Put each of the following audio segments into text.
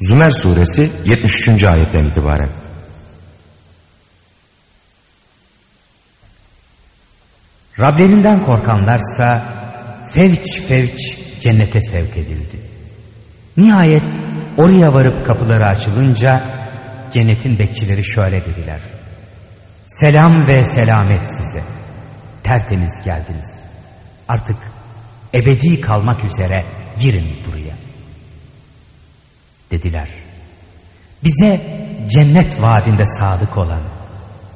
Zümer suresi 73. ayetten itibaren. Rablerinden korkanlarsa fevç fevç cennete sevk edildi. Nihayet oraya varıp kapıları açılınca cennetin bekçileri şöyle dediler. Selam ve selamet size. Tertemiz geldiniz. Artık ebedi kalmak üzere girin buraya. Dediler. Bize cennet vaadinde sadık olan,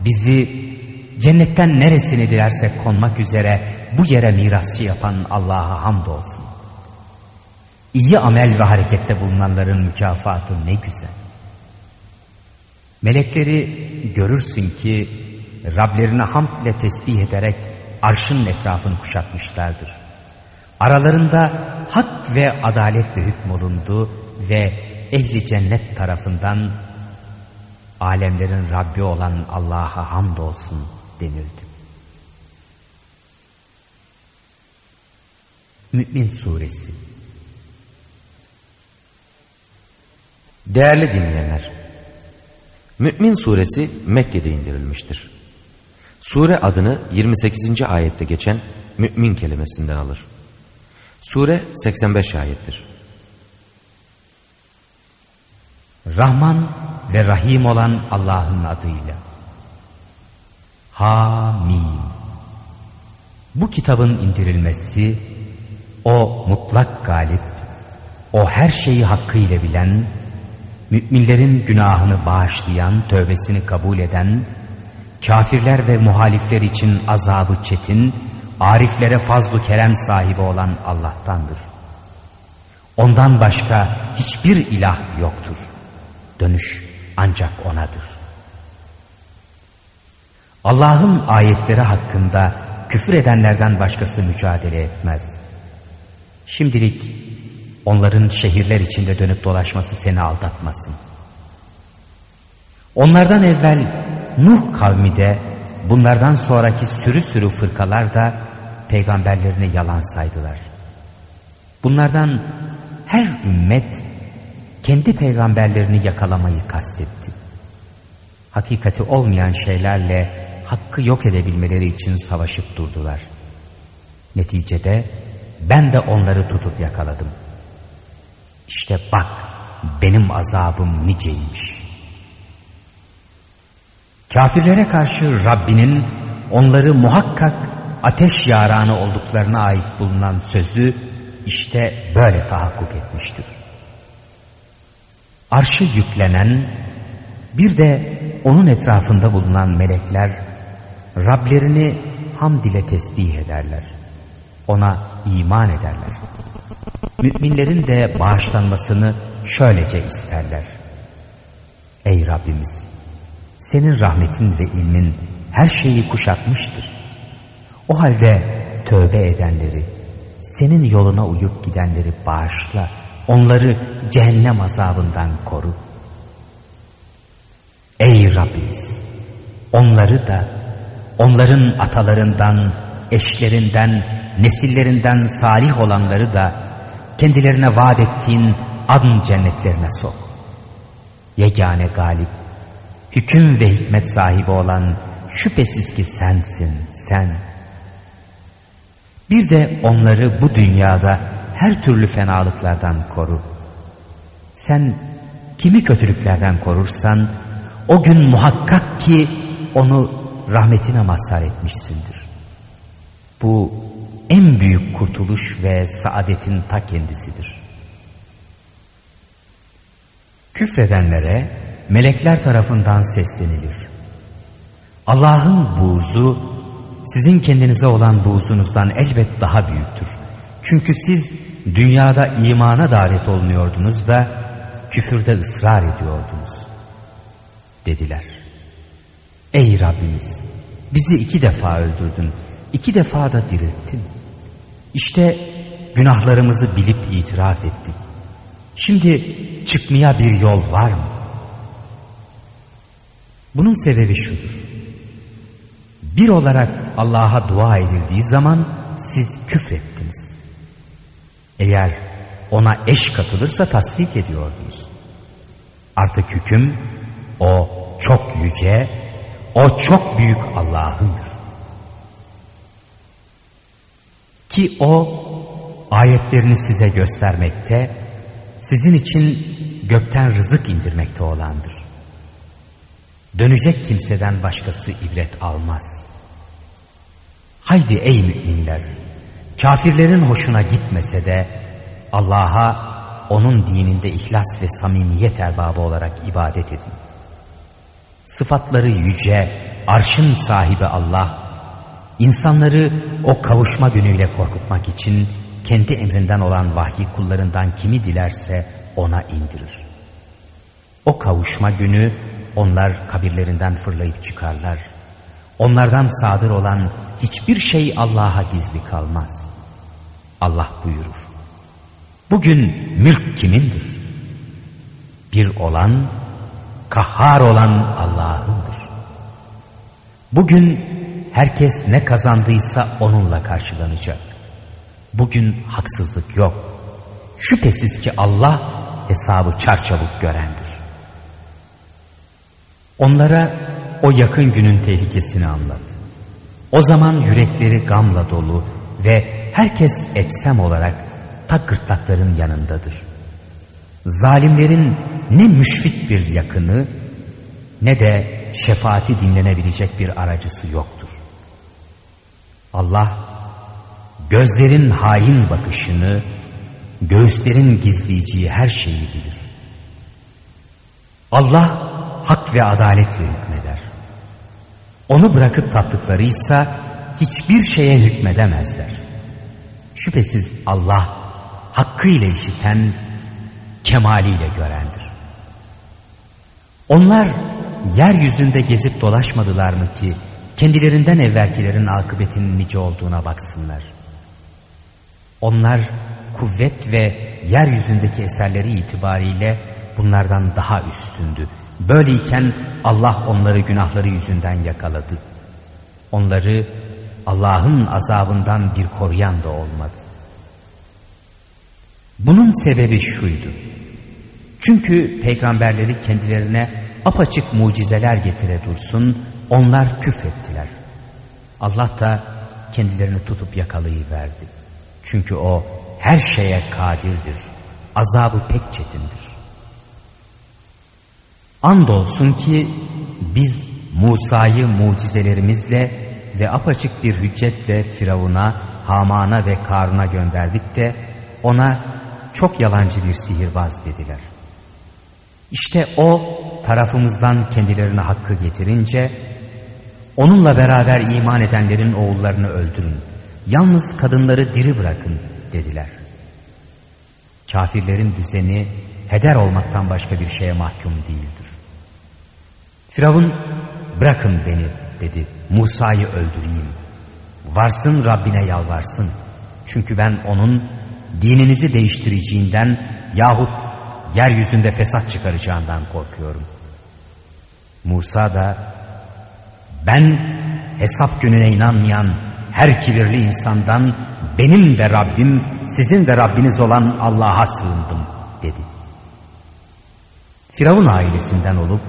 bizi cennetten neresini dilersek konmak üzere bu yere mirasçı yapan Allah'a hamdolsun. İyi amel ve harekette bulunanların mükafatı ne güzel. Melekleri görürsün ki Rablerine hamd ile tesbih ederek arşın etrafını kuşatmışlardır. Aralarında hak ve adaletle hükmolundu ve ehli cennet tarafından alemlerin Rabbi olan Allah'a hamdolsun denildi. Mü'min Suresi Değerli dinleyenler, Mü'min Suresi Mekke'de indirilmiştir. Sure adını 28. ayette geçen mümin kelimesinden alır. Sure 85 ayettir. Rahman ve Rahim olan Allah'ın adıyla. Hamim. Bu kitabın indirilmesi, o mutlak galip, o her şeyi hakkıyla bilen, müminlerin günahını bağışlayan, tövbesini kabul eden, kafirler ve muhalifler için azabı çetin, ariflere fazlu kerem sahibi olan Allah'tandır. Ondan başka hiçbir ilah yoktur. Dönüş ancak O'nadır. Allah'ın ayetleri hakkında küfür edenlerden başkası mücadele etmez. Şimdilik onların şehirler içinde dönüp dolaşması seni aldatmasın. Onlardan evvel Nuh kavmi de bunlardan sonraki sürü sürü fırkalar da peygamberlerini yalan saydılar. Bunlardan her ümmet kendi peygamberlerini yakalamayı kastetti. Hakikati olmayan şeylerle hakkı yok edebilmeleri için savaşıp durdular. Neticede ben de onları tutup yakaladım. İşte bak benim azabım niceymiş. Kafirlere karşı Rabbinin onları muhakkak ateş yaranı olduklarına ait bulunan sözü işte böyle tahakkuk etmiştir. Arşı yüklenen bir de onun etrafında bulunan melekler Rablerini hamd ile tesbih ederler. Ona iman ederler. Müminlerin de bağışlanmasını şöylece isterler. Ey Rabbimiz! Senin rahmetin ve ilmin her şeyi kuşatmıştır. O halde tövbe edenleri, senin yoluna uyup gidenleri bağışla, onları cehennem azabından koru. Ey Rabbimiz! Onları da, onların atalarından, eşlerinden, nesillerinden salih olanları da kendilerine vaat ettiğin adın cennetlerine sok. Yegane galip, hüküm ve hikmet sahibi olan şüphesiz ki sensin, sen. Bir de onları bu dünyada her türlü fenalıklardan koru. Sen kimi kötülüklerden korursan o gün muhakkak ki onu rahmetine mazhar etmişsindir. Bu en büyük kurtuluş ve saadetin ta kendisidir. Küfredenlere melekler tarafından seslenilir. Allah'ın buğzu sizin kendinize olan buğzunuzdan elbet daha büyüktür. Çünkü siz dünyada imana davet olunuyordunuz da küfürde ısrar ediyordunuz. Dediler. Ey Rabbimiz bizi iki defa öldürdün, iki defa da dirilttin. İşte günahlarımızı bilip itiraf ettik. Şimdi çıkmaya bir yol var mı? Bunun sebebi şudur. Bir olarak Allah'a dua edildiği zaman siz küfrettiniz. Eğer ona eş katılırsa tasdik ediyordunuz. Artık hüküm o çok yüce, o çok büyük Allah'ındır. Ki o ayetlerini size göstermekte, sizin için gökten rızık indirmekte olandır. Dönecek kimseden başkası ibret almaz. Haydi ey müminler, kafirlerin hoşuna gitmese de Allah'a onun dininde ihlas ve samimiyet erbabı olarak ibadet edin. Sıfatları yüce, arşın sahibi Allah, insanları o kavuşma günüyle korkutmak için kendi emrinden olan vahyi kullarından kimi dilerse ona indirir. O kavuşma günü onlar kabirlerinden fırlayıp çıkarlar. Onlardan sadır olan hiçbir şey Allah'a gizli kalmaz. Allah buyurur. Bugün mülk kimindir? Bir olan, kahhar olan Allah'ındır. Bugün herkes ne kazandıysa onunla karşılanacak. Bugün haksızlık yok. Şüphesiz ki Allah hesabı çarçabuk görendir. Onlara o yakın günün tehlikesini anlat. O zaman yürekleri gamla dolu ve herkes etsem olarak ta gırtlakların yanındadır. Zalimlerin ne müşfik bir yakını ne de şefaati dinlenebilecek bir aracısı yoktur. Allah gözlerin hain bakışını, göğüslerin gizleyeceği her şeyi bilir. Allah hak ve adaletle hükmeder. Onu bırakıp taptıklarıysa hiçbir şeye hükmedemezler. Şüphesiz Allah hakkıyla işiten, kemaliyle görendir. Onlar yeryüzünde gezip dolaşmadılar mı ki kendilerinden evvelkilerin akıbetinin nice olduğuna baksınlar. Onlar kuvvet ve yeryüzündeki eserleri itibariyle bunlardan daha üstündü. Böyleyken Allah onları günahları yüzünden yakaladı. Onları Allah'ın azabından bir koruyan da olmadı. Bunun sebebi şuydu. Çünkü peygamberleri kendilerine apaçık mucizeler getire dursun, onlar küfrettiler. Allah da kendilerini tutup yakalayıverdi. Çünkü o her şeye kadirdir. Azabı pek çetindir. Andolsun ki biz Musa'yı mucizelerimizle ve apaçık bir hüccetle Firavun'a, Haman'a ve Karun'a gönderdik de ona çok yalancı bir sihirbaz dediler. İşte o tarafımızdan kendilerine hakkı getirince onunla beraber iman edenlerin oğullarını öldürün. Yalnız kadınları diri bırakın dediler. Kafirlerin düzeni heder olmaktan başka bir şeye mahkum değildir. Firavun bırakın beni dedi Musa'yı öldüreyim. Varsın Rabbine yalvarsın. Çünkü ben onun dininizi değiştireceğinden yahut yeryüzünde fesat çıkaracağından korkuyorum. Musa da ben hesap gününe inanmayan her kibirli insandan benim ve Rabbim sizin de Rabbiniz olan Allah'a sığındım dedi. Firavun ailesinden olup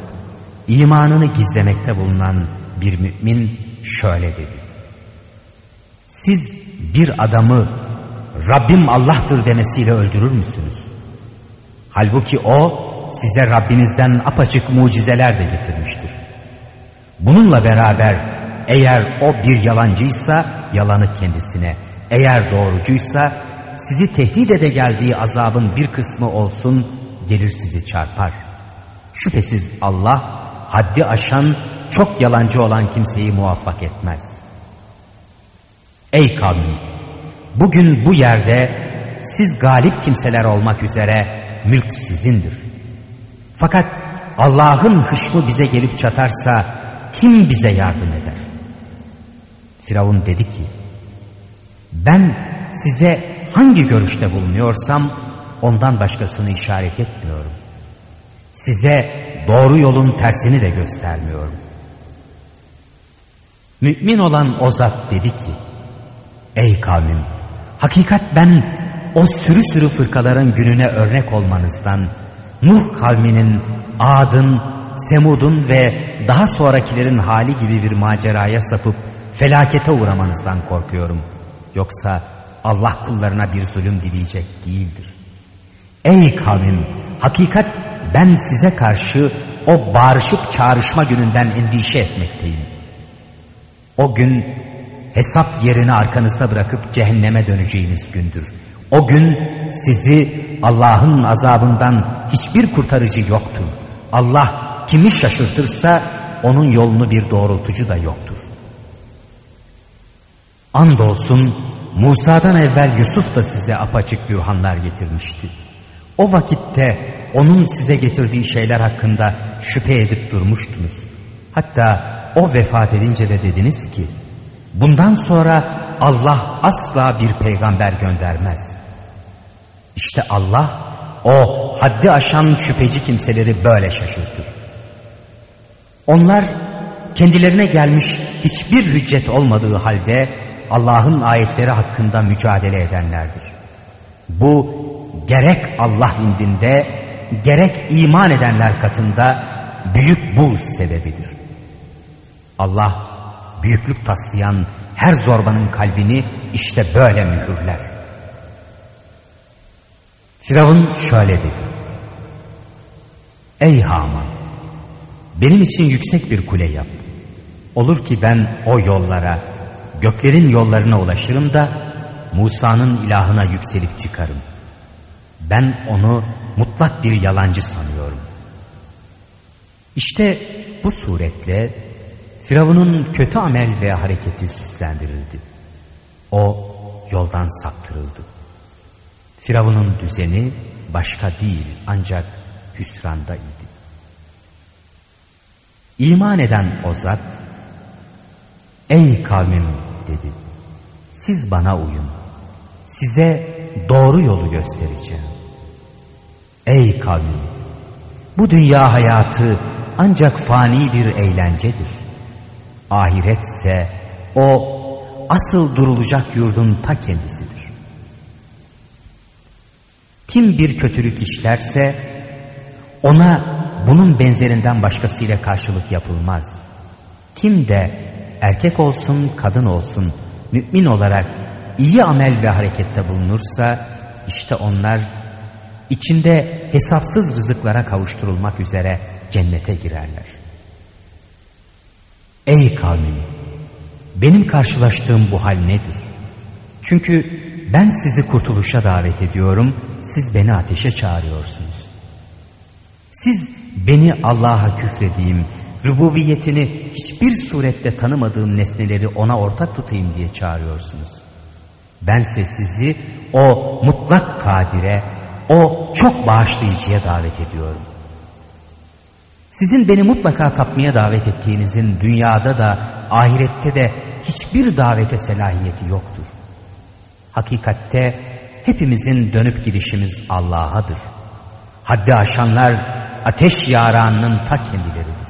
imanını gizlemekte bulunan bir mümin şöyle dedi. Siz bir adamı Rabbim Allah'tır demesiyle öldürür müsünüz? Halbuki o size Rabbinizden apaçık mucizeler de getirmiştir. Bununla beraber eğer o bir yalancıysa yalanı kendisine, eğer doğrucuysa sizi tehdit ede geldiği azabın bir kısmı olsun gelir sizi çarpar. Şüphesiz Allah haddi aşan çok yalancı olan kimseyi muvaffak etmez. Ey kavmin Bugün bu yerde siz galip kimseler olmak üzere mülk sizindir. Fakat Allah'ın hışmı bize gelip çatarsa kim bize yardım eder? Firavun dedi ki ben size hangi görüşte bulunuyorsam ondan başkasını işaret etmiyorum. Size doğru yolun tersini de göstermiyorum. Mümin olan o zat dedi ki Ey kavmim Hakikat ben o sürü sürü fırkaların gününe örnek olmanızdan Nuh kavminin, Ad'ın, Semud'un ve daha sonrakilerin hali gibi bir maceraya sapıp felakete uğramanızdan korkuyorum. Yoksa Allah kullarına bir zulüm dileyecek değildir. Ey kavmim hakikat ben size karşı o bağırışıp çağrışma gününden endişe etmekteyim. O gün hesap yerini arkanızda bırakıp cehenneme döneceğiniz gündür. O gün sizi Allah'ın azabından hiçbir kurtarıcı yoktur. Allah kimi şaşırtırsa onun yolunu bir doğrultucu da yoktur. Andolsun Musa'dan evvel Yusuf da size apaçık bürhanlar getirmişti. O vakitte onun size getirdiği şeyler hakkında şüphe edip durmuştunuz. Hatta o vefat edince de dediniz ki bundan sonra Allah asla bir peygamber göndermez. İşte Allah o haddi aşan şüpheci kimseleri böyle şaşırtır. Onlar kendilerine gelmiş hiçbir hüccet olmadığı halde Allah'ın ayetleri hakkında mücadele edenlerdir. Bu gerek Allah indinde gerek iman edenler katında büyük buz sebebidir. Allah büyüklük taslayan her zorbanın kalbini işte böyle mühürler. Firavun şöyle dedi. Ey Haman benim için yüksek bir kule yap. Olur ki ben o yollara, göklerin yollarına ulaşırım da Musa'nın ilahına yükselip çıkarım. Ben onu mutlak bir yalancı sanıyorum. İşte bu suretle Firavun'un kötü amel ve hareketi süslendirildi. O yoldan saptırıldı. Firavun'un düzeni başka değil ancak hüsranda idi. İman eden o zat, ey kavmim dedi, siz bana uyun, size doğru yolu göstereceğim. Ey kavmim, bu dünya hayatı ancak fani bir eğlencedir. Ahiretse o asıl durulacak yurdun ta kendisidir. Kim bir kötülük işlerse ona bunun benzerinden başkasıyla karşılık yapılmaz. Kim de erkek olsun kadın olsun mümin olarak iyi amel ve harekette bulunursa işte onlar içinde hesapsız rızıklara kavuşturulmak üzere cennete girerler. Ey kavmim! Benim karşılaştığım bu hal nedir? Çünkü ben sizi kurtuluşa davet ediyorum, siz beni ateşe çağırıyorsunuz. Siz beni Allah'a küfrediğim, rububiyetini hiçbir surette tanımadığım nesneleri ona ortak tutayım diye çağırıyorsunuz. Bense sizi o mutlak kadire, o çok bağışlayıcıya davet ediyorum. Sizin beni mutlaka tapmaya davet ettiğinizin dünyada da ahirette de hiçbir davete selahiyeti yoktur. Hakikatte hepimizin dönüp gidişimiz Allah'adır. Haddi aşanlar ateş yaranının ta kendileridir.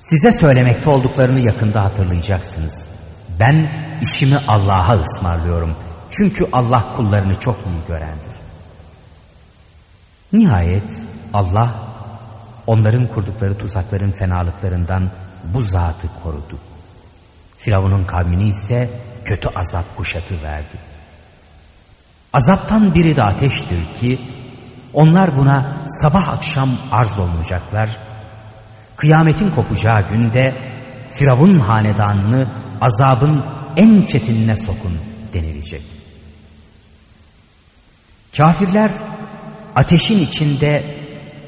Size söylemekte olduklarını yakında hatırlayacaksınız. Ben işimi Allah'a ısmarlıyorum. Çünkü Allah kullarını çok iyi görendir. Nihayet Allah onların kurdukları tuzakların fenalıklarından bu zatı korudu. Firavun'un kavmini ise kötü azap kuşatı verdi. Azaptan biri de ateştir ki onlar buna sabah akşam arz olunacaklar. Kıyametin kopacağı günde Firavun hanedanını azabın en çetinine sokun denilecek. Kafirler ateşin içinde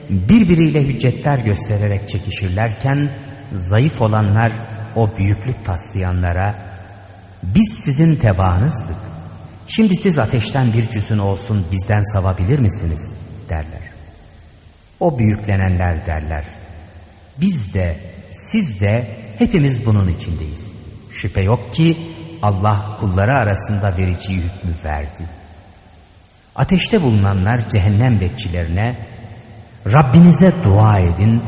birbiriyle hüccetler göstererek çekişirlerken zayıf olanlar o büyüklük taslayanlara biz sizin tebaanızdık. Şimdi siz ateşten bir cüzün olsun bizden savabilir misiniz derler. O büyüklenenler derler. Biz de siz de hepimiz bunun içindeyiz. Şüphe yok ki Allah kulları arasında vereceği hükmü verdi. Ateşte bulunanlar cehennem bekçilerine Rabbinize dua edin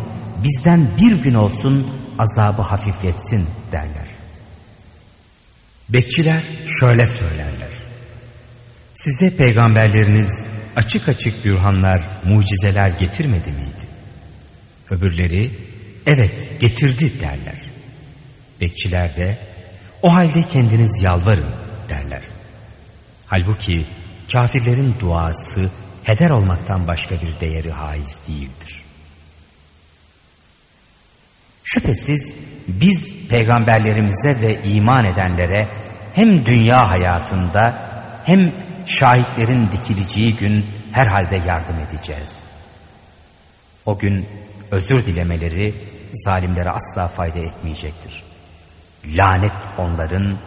bizden bir gün olsun azabı hafifletsin derler. Bekçiler şöyle söylerler. Size peygamberleriniz açık açık bürhanlar, mucizeler getirmedi miydi? Öbürleri evet getirdi derler. Bekçiler de o halde kendiniz yalvarın derler. Halbuki kafirlerin duası heder olmaktan başka bir değeri haiz değildir. Şüphesiz biz peygamberlerimize ve iman edenlere hem dünya hayatında hem şahitlerin dikileceği gün herhalde yardım edeceğiz. O gün özür dilemeleri zalimlere asla fayda etmeyecektir. Lanet onların,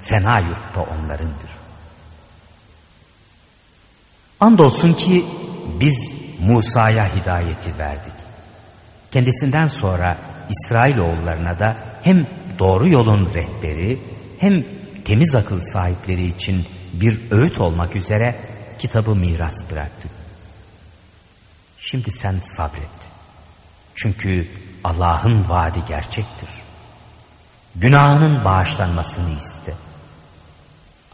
fena yurtta onlarındır. Andolsun ki biz Musa'ya hidayeti verdik. Kendisinden sonra İsrailoğullarına da hem doğru yolun rehberi hem temiz akıl sahipleri için bir öğüt olmak üzere kitabı miras bıraktık. Şimdi sen sabret. Çünkü Allah'ın vaadi gerçektir. Günahının bağışlanmasını iste.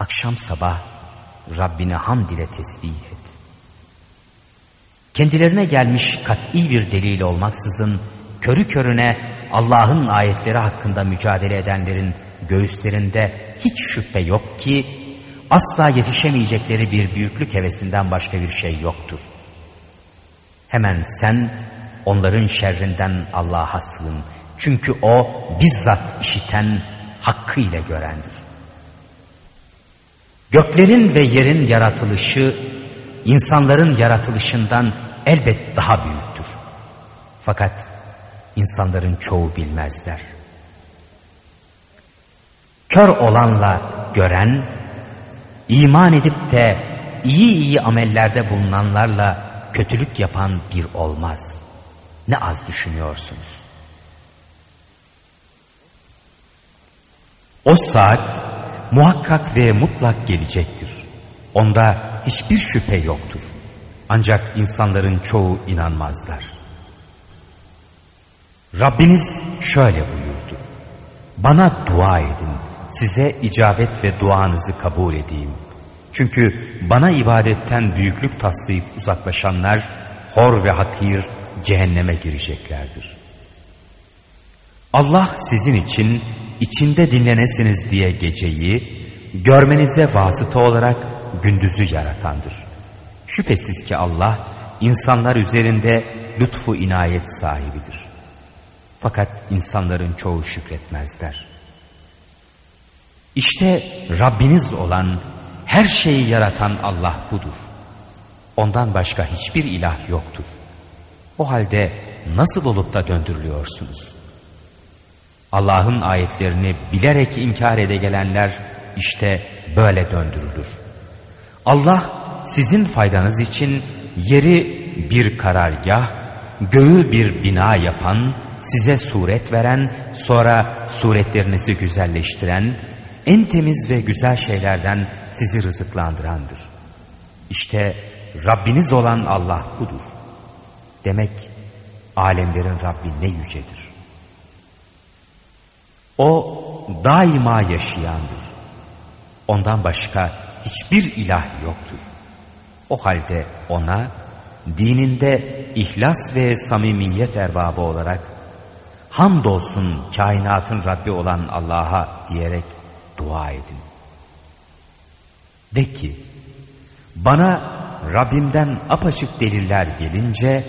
Akşam sabah Rabbine hamd ile tesbih et. Kendilerine gelmiş kat'i bir delil olmaksızın körü körüne Allah'ın ayetleri hakkında mücadele edenlerin göğüslerinde hiç şüphe yok ki asla yetişemeyecekleri bir büyüklük hevesinden başka bir şey yoktur. Hemen sen onların şerrinden Allah'a sığın. Çünkü o bizzat işiten, hakkıyla görendir. Göklerin ve yerin yaratılışı, insanların yaratılışından elbet daha büyüktür. Fakat insanların çoğu bilmezler. Kör olanla gören, iman edip de iyi iyi amellerde bulunanlarla kötülük yapan bir olmaz. Ne az düşünüyorsunuz. O saat muhakkak ve mutlak gelecektir. Onda hiçbir şüphe yoktur. Ancak insanların çoğu inanmazlar. Rabbiniz şöyle buyurdu. Bana dua edin, size icabet ve duanızı kabul edeyim. Çünkü bana ibadetten büyüklük taslayıp uzaklaşanlar hor ve hakir cehenneme gireceklerdir. Allah sizin için içinde dinlenesiniz diye geceyi, görmenize vasıta olarak gündüzü yaratandır. Şüphesiz ki Allah insanlar üzerinde lütfu inayet sahibidir. Fakat insanların çoğu şükretmezler. İşte Rabbiniz olan her şeyi yaratan Allah budur. Ondan başka hiçbir ilah yoktur. O halde nasıl olup da döndürülüyorsunuz? Allah'ın ayetlerini bilerek inkar ede gelenler işte böyle döndürülür. Allah sizin faydanız için yeri bir karargah, göğü bir bina yapan, size suret veren, sonra suretlerinizi güzelleştiren, en temiz ve güzel şeylerden sizi rızıklandırandır. İşte Rabbiniz olan Allah budur. Demek alemlerin Rabbi ne yücedir. O daima yaşayandır. Ondan başka hiçbir ilah yoktur. O halde ona dininde ihlas ve samimiyet erbabı olarak hamdolsun kainatın Rabbi olan Allah'a diyerek dua edin. De ki bana Rabbimden apaçık deliller gelince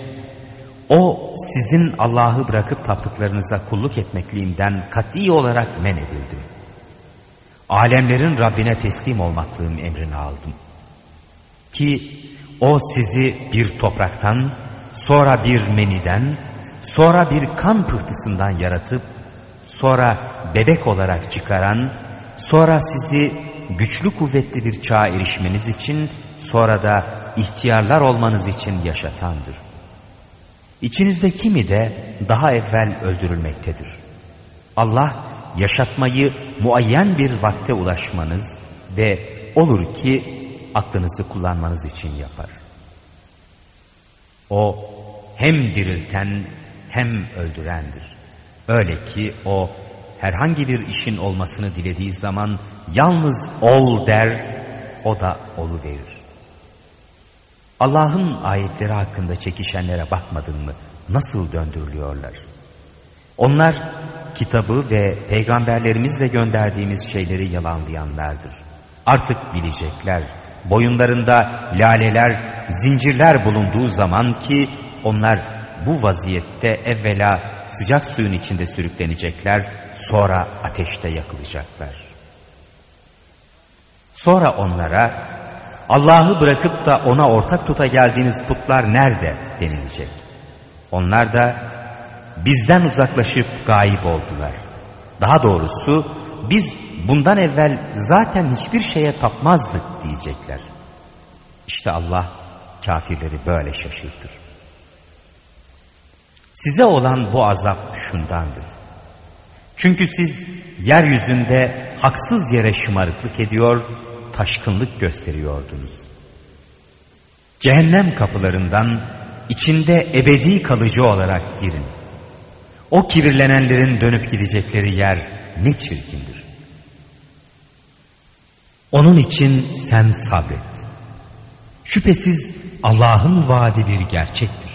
o sizin Allah'ı bırakıp taptıklarınıza kulluk etmekliğimden kat'i olarak men edildim. Alemlerin Rabbine teslim olmaklığım emrini aldım. Ki o sizi bir topraktan, sonra bir meniden, sonra bir kan pıhtısından yaratıp, sonra bebek olarak çıkaran, sonra sizi güçlü kuvvetli bir çağa erişmeniz için, sonra da ihtiyarlar olmanız için yaşatandır.'' İçinizde kimi de daha evvel öldürülmektedir. Allah yaşatmayı muayyen bir vakte ulaşmanız ve olur ki aklınızı kullanmanız için yapar. O hem dirilten hem öldürendir. Öyle ki o herhangi bir işin olmasını dilediği zaman yalnız ol der, o da olu verir. Allah'ın ayetleri hakkında çekişenlere bakmadın mı? Nasıl döndürülüyorlar? Onlar kitabı ve peygamberlerimizle gönderdiğimiz şeyleri yalanlayanlardır. Artık bilecekler. Boyunlarında laleler, zincirler bulunduğu zaman ki onlar bu vaziyette evvela sıcak suyun içinde sürüklenecekler, sonra ateşte yakılacaklar. Sonra onlara Allah'ı bırakıp da ona ortak tuta geldiğiniz putlar nerede denilecek. Onlar da bizden uzaklaşıp gayip oldular. Daha doğrusu biz bundan evvel zaten hiçbir şeye tapmazdık diyecekler. İşte Allah kafirleri böyle şaşırtır. Size olan bu azap şundandır. Çünkü siz yeryüzünde haksız yere şımarıklık ediyor, taşkınlık gösteriyordunuz. Cehennem kapılarından içinde ebedi kalıcı olarak girin. O kibirlenenlerin dönüp gidecekleri yer ne çirkindir. Onun için sen sabret. Şüphesiz Allah'ın vaadi bir gerçektir.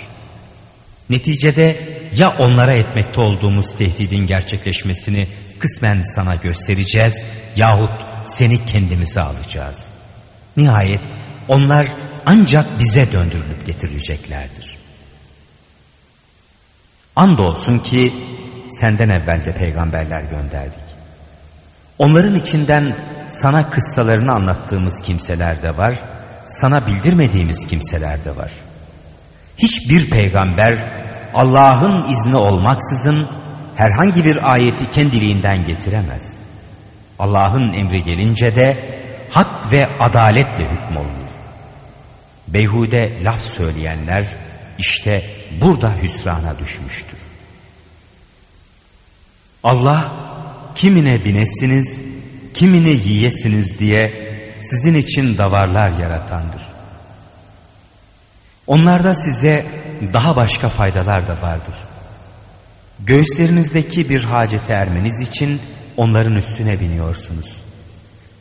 Neticede ya onlara etmekte olduğumuz tehdidin gerçekleşmesini kısmen sana göstereceğiz yahut seni kendimize alacağız. Nihayet onlar ancak bize döndürülüp getirileceklerdir. Andolsun ki senden evvel de peygamberler gönderdik. Onların içinden sana kıssalarını anlattığımız kimseler de var, sana bildirmediğimiz kimseler de var. Hiçbir peygamber Allah'ın izni olmaksızın herhangi bir ayeti kendiliğinden getiremez. Allah'ın emri gelince de hak ve adaletle hükmolunur. Beyhude laf söyleyenler işte burada hüsrana düşmüştür. Allah kimine binesiniz, kimine yiyesiniz diye sizin için davarlar yaratandır. Onlarda size daha başka faydalar da vardır. Göğüslerinizdeki bir hacete ermeniz için onların üstüne biniyorsunuz.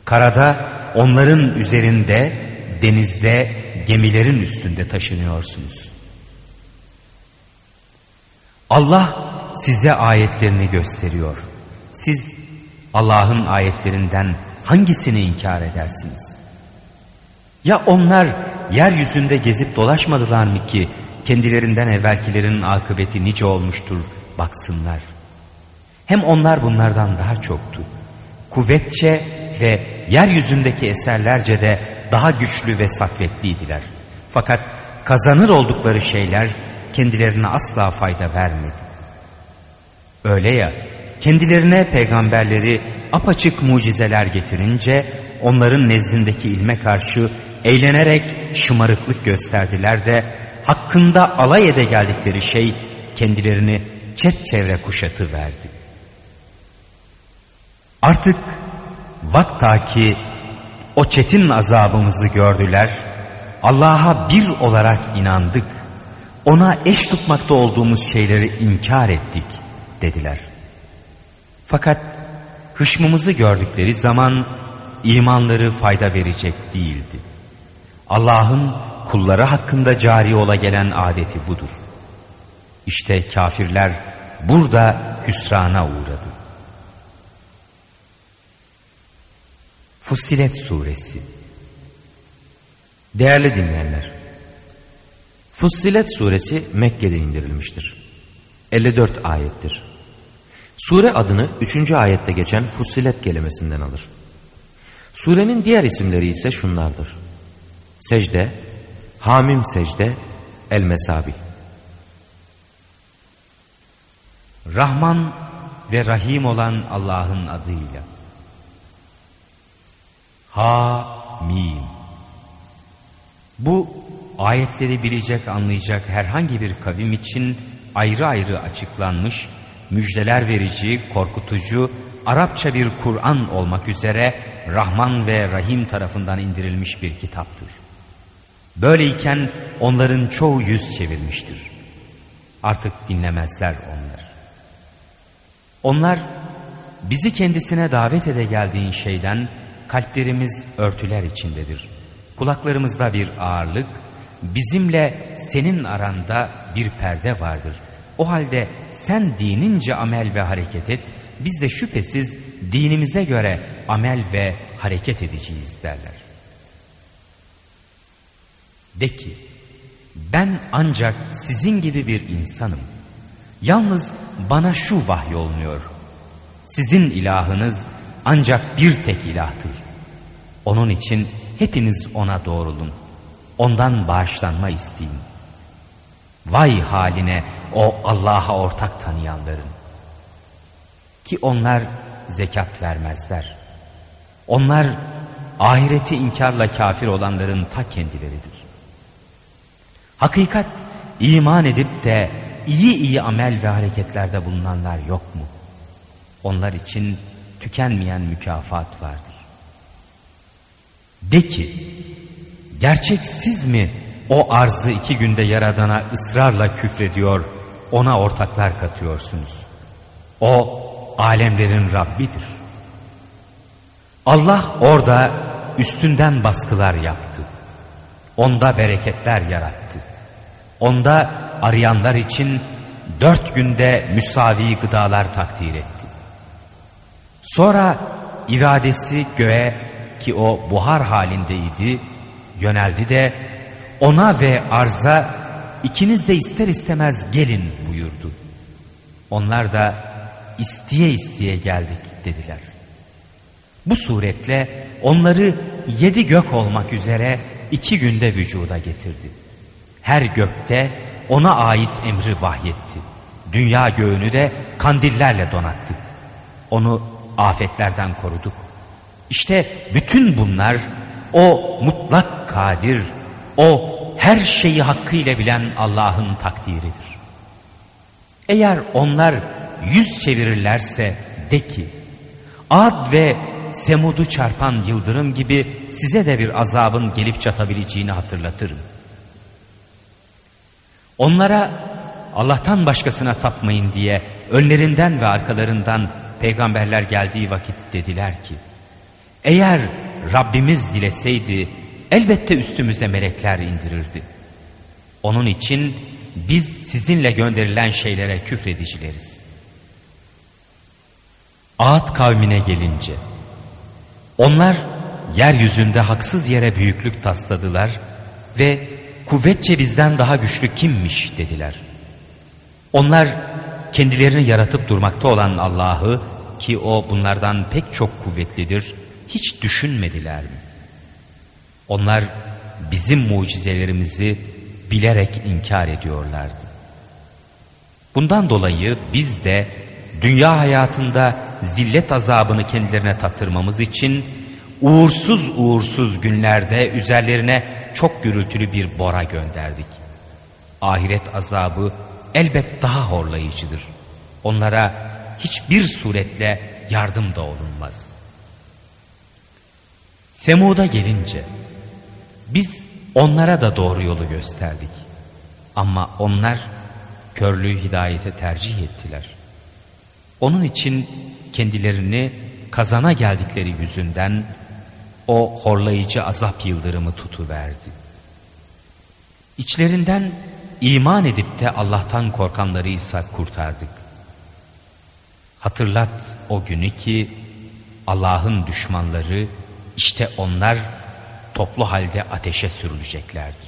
Karada onların üzerinde, denizde, gemilerin üstünde taşınıyorsunuz. Allah size ayetlerini gösteriyor. Siz Allah'ın ayetlerinden hangisini inkar edersiniz? Ya onlar yeryüzünde gezip dolaşmadılar mı ki kendilerinden evvelkilerin akıbeti nice olmuştur baksınlar. Hem onlar bunlardan daha çoktu. Kuvvetçe ve yeryüzündeki eserlerce de daha güçlü ve sakvetliydiler. Fakat kazanır oldukları şeyler kendilerine asla fayda vermedi. Öyle ya kendilerine peygamberleri apaçık mucizeler getirince onların nezdindeki ilme karşı eğlenerek şımarıklık gösterdiler de hakkında alay ede geldikleri şey kendilerini çevre kuşatı verdi. Artık vakta ki o çetin azabımızı gördüler, Allah'a bir olarak inandık, ona eş tutmakta olduğumuz şeyleri inkar ettik dediler. Fakat hışmımızı gördükleri zaman imanları fayda verecek değildi. Allah'ın kulları hakkında cari ola gelen adeti budur. İşte kafirler burada hüsrana uğradı. Fussilet Suresi Değerli dinleyenler, Fussilet Suresi Mekke'de indirilmiştir. 54 ayettir. Sure adını 3. ayette geçen Fussilet kelimesinden alır. Surenin diğer isimleri ise şunlardır. Secde, Hamim secde, El Mesabi. Rahman ve Rahim olan Allah'ın adıyla. Ha-mim. Bu ayetleri bilecek anlayacak herhangi bir kavim için ayrı ayrı açıklanmış, müjdeler verici, korkutucu, Arapça bir Kur'an olmak üzere Rahman ve Rahim tarafından indirilmiş bir kitaptır. Böyleyken onların çoğu yüz çevirmiştir. Artık dinlemezler onlar. Onlar bizi kendisine davet ede geldiğin şeyden kalplerimiz örtüler içindedir. Kulaklarımızda bir ağırlık, bizimle senin aranda bir perde vardır. O halde sen dinince amel ve hareket et, biz de şüphesiz dinimize göre amel ve hareket edeceğiz derler. De ki, ben ancak sizin gibi bir insanım. Yalnız bana şu vahyolmuyor. Sizin ilahınız ancak bir tek ilahtır. Onun için hepiniz ona doğrulun. Ondan bağışlanma isteyin. Vay haline o Allah'a ortak tanıyanların. Ki onlar zekat vermezler. Onlar ahireti inkarla kafir olanların ta kendileridir. Hakikat iman edip de iyi iyi amel ve hareketlerde bulunanlar yok mu? Onlar için tükenmeyen mükafat vardır. De ki, gerçek siz mi o arzı iki günde yaradana ısrarla küfrediyor, ona ortaklar katıyorsunuz? O alemlerin Rabbidir. Allah orada üstünden baskılar yaptı. Onda bereketler yarattı. Onda arayanlar için dört günde müsavi gıdalar takdir etti. Sonra iradesi göğe ki o buhar halindeydi yöneldi de ona ve arza ikiniz de ister istemez gelin buyurdu. Onlar da isteye isteye geldik dediler. Bu suretle onları yedi gök olmak üzere iki günde vücuda getirdi. Her gökte ona ait emri vahyetti. Dünya göğünü de kandillerle donattı. Onu afetlerden koruduk. İşte bütün bunlar o mutlak kadir, o her şeyi hakkıyla bilen Allah'ın takdiridir. Eğer onlar yüz çevirirlerse de ki, Ad ve Semud'u çarpan yıldırım gibi size de bir azabın gelip çatabileceğini hatırlatırım. Onlara Allah'tan başkasına tapmayın diye önlerinden ve arkalarından peygamberler geldiği vakit dediler ki, eğer Rabbimiz dileseydi elbette üstümüze melekler indirirdi. Onun için biz sizinle gönderilen şeylere küfredicileriz. Ağat kavmine gelince, onlar yeryüzünde haksız yere büyüklük tasladılar ve kuvvetçe bizden daha güçlü kimmiş dediler. Onlar kendilerini yaratıp durmakta olan Allah'ı ki o bunlardan pek çok kuvvetlidir hiç düşünmediler mi? Onlar bizim mucizelerimizi bilerek inkar ediyorlardı. Bundan dolayı biz de dünya hayatında zillet azabını kendilerine tattırmamız için uğursuz uğursuz günlerde üzerlerine çok gürültülü bir bora gönderdik. Ahiret azabı elbet daha horlayıcıdır. Onlara hiçbir suretle yardım da olunmaz. Semud'a gelince biz onlara da doğru yolu gösterdik. Ama onlar körlüğü hidayete tercih ettiler. Onun için kendilerini kazana geldikleri yüzünden o horlayıcı azap yıldırımı tutuverdi. İçlerinden iman edip de Allah'tan korkanları ise kurtardık. Hatırlat o günü ki Allah'ın düşmanları işte onlar toplu halde ateşe sürüleceklerdir.